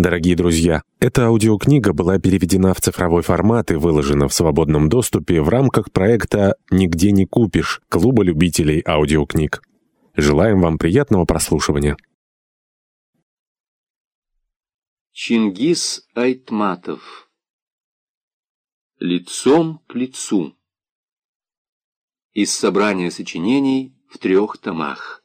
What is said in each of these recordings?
Дорогие друзья, эта аудиокнига была переведена в цифровой формат и выложена в свободном доступе в рамках проекта «Нигде не купишь» Клуба любителей аудиокниг. Желаем вам приятного прослушивания. Чингис Айтматов Лицом к лицу Из собрания сочинений в трех томах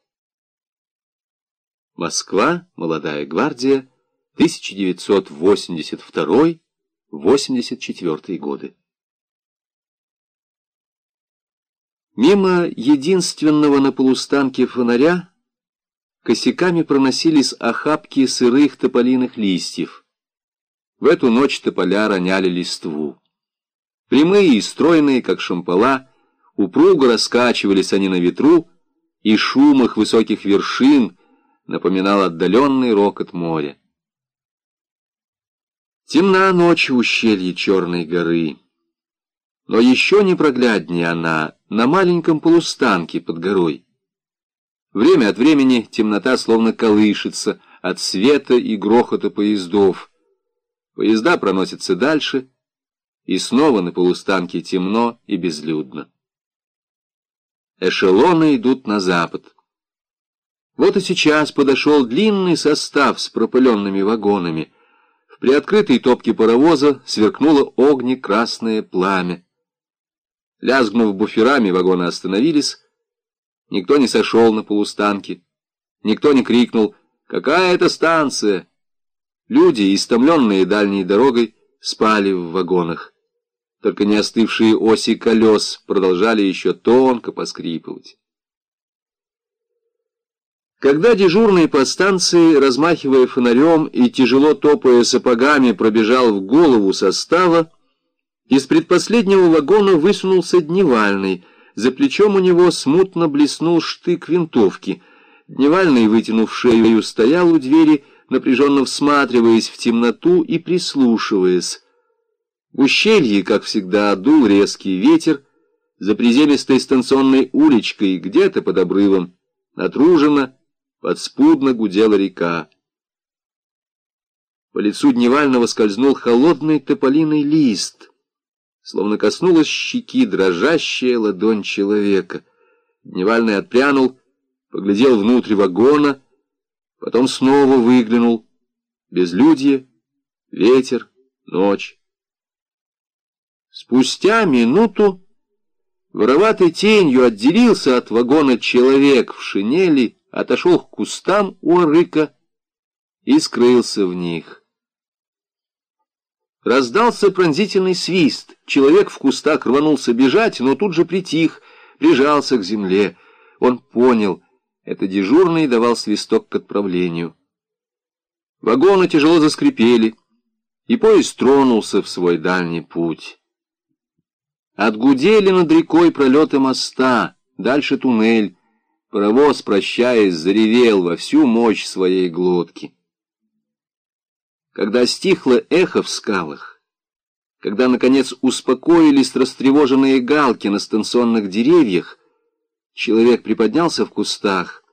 Москва, Молодая гвардия, 1982-84 годы. Мимо единственного на полустанке фонаря косяками проносились охапки сырых тополиных листьев. В эту ночь тополя роняли листву. Прямые и стройные, как шампала, упруго раскачивались они на ветру, и шум их высоких вершин напоминал отдаленный рокот моря. Темна ночь в ущелье Черной горы. Но еще непрогляднее она на маленьком полустанке под горой. Время от времени темнота словно колышется от света и грохота поездов. Поезда проносятся дальше, и снова на полустанке темно и безлюдно. Эшелоны идут на запад. Вот и сейчас подошел длинный состав с пропыленными вагонами — в приоткрытой топке паровоза сверкнуло огне-красное пламя. Лязгнув буферами, вагоны остановились. Никто не сошел на полустанке. Никто не крикнул «Какая это станция?». Люди, истомленные дальней дорогой, спали в вагонах. Только не остывшие оси колес продолжали еще тонко поскрипывать. Когда дежурный по станции, размахивая фонарем и тяжело топая сапогами, пробежал в голову состава, из предпоследнего вагона высунулся Дневальный. За плечом у него смутно блеснул штык винтовки. Дневальный, вытянув шею, стоял у двери, напряженно всматриваясь в темноту и прислушиваясь. В ущелье, как всегда, дул резкий ветер, за приземистой станционной уличкой, где-то под обрывом, натруженно, подспудно гудела река. По лицу Дневального скользнул холодный тополиный лист, словно коснулась щеки дрожащая ладонь человека. Дневальный отпрянул, поглядел внутрь вагона, потом снова выглянул. Безлюдье, ветер, ночь. Спустя минуту вороватой тенью отделился от вагона человек в шинели, отошел к кустам у арыка и скрылся в них. Раздался пронзительный свист. Человек в кустах рванулся бежать, но тут же притих, прижался к земле. Он понял, это дежурный давал свисток к отправлению. Вагоны тяжело заскрипели, и поезд тронулся в свой дальний путь. Отгудели над рекой пролеты моста, дальше туннель, Паровоз, прощаясь, заревел во всю мощь своей глотки. Когда стихло эхо в скалах, когда, наконец, успокоились растревоженные галки на станционных деревьях, человек приподнялся в кустах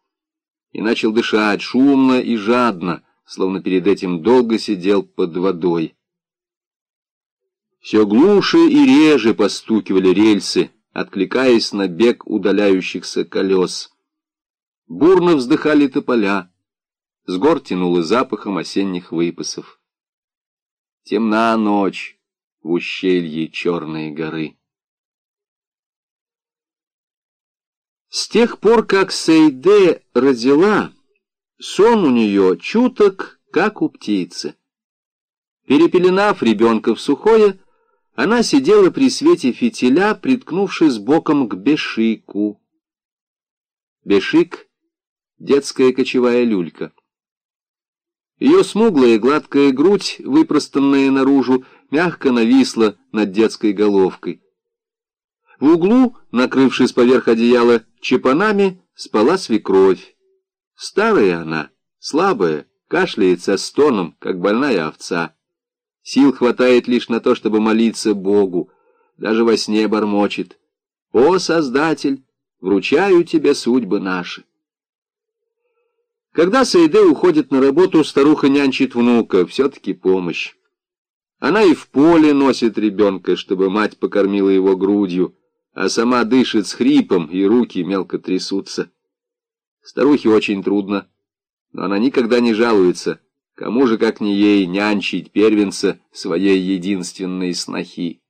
и начал дышать шумно и жадно, словно перед этим долго сидел под водой. Все глуше и реже постукивали рельсы, откликаясь на бег удаляющихся колес. Бурно вздыхали тополя, с гор тянуло запахом осенних выпасов. Темна ночь в ущелье Черной горы. С тех пор, как Сейде родила, сон у нее чуток, как у птицы. Перепеленав ребенка в сухое, она сидела при свете фитиля, приткнувшись боком к Бешику. Бешик — детская кочевая люлька. Ее смуглая гладкая грудь, выпростанная наружу, мягко нависла над детской головкой. В углу, накрывшись поверх одеяла чепанами, спала свекровь. Старая она, слабая, кашляет со стоном, как больная овца. Сил хватает лишь на то, чтобы молиться Богу. Даже во сне бормочет. «О, Создатель, вручаю тебе судьбы наши!» Когда Саиде уходит на работу, старуха нянчит внука, все-таки помощь. Она и в поле носит ребенка, чтобы мать покормила его грудью, а сама дышит с хрипом, и руки мелко трясутся. Старухе очень трудно, но она никогда не жалуется. Кому же, как не ей, нянчить первенца своей единственной снохи?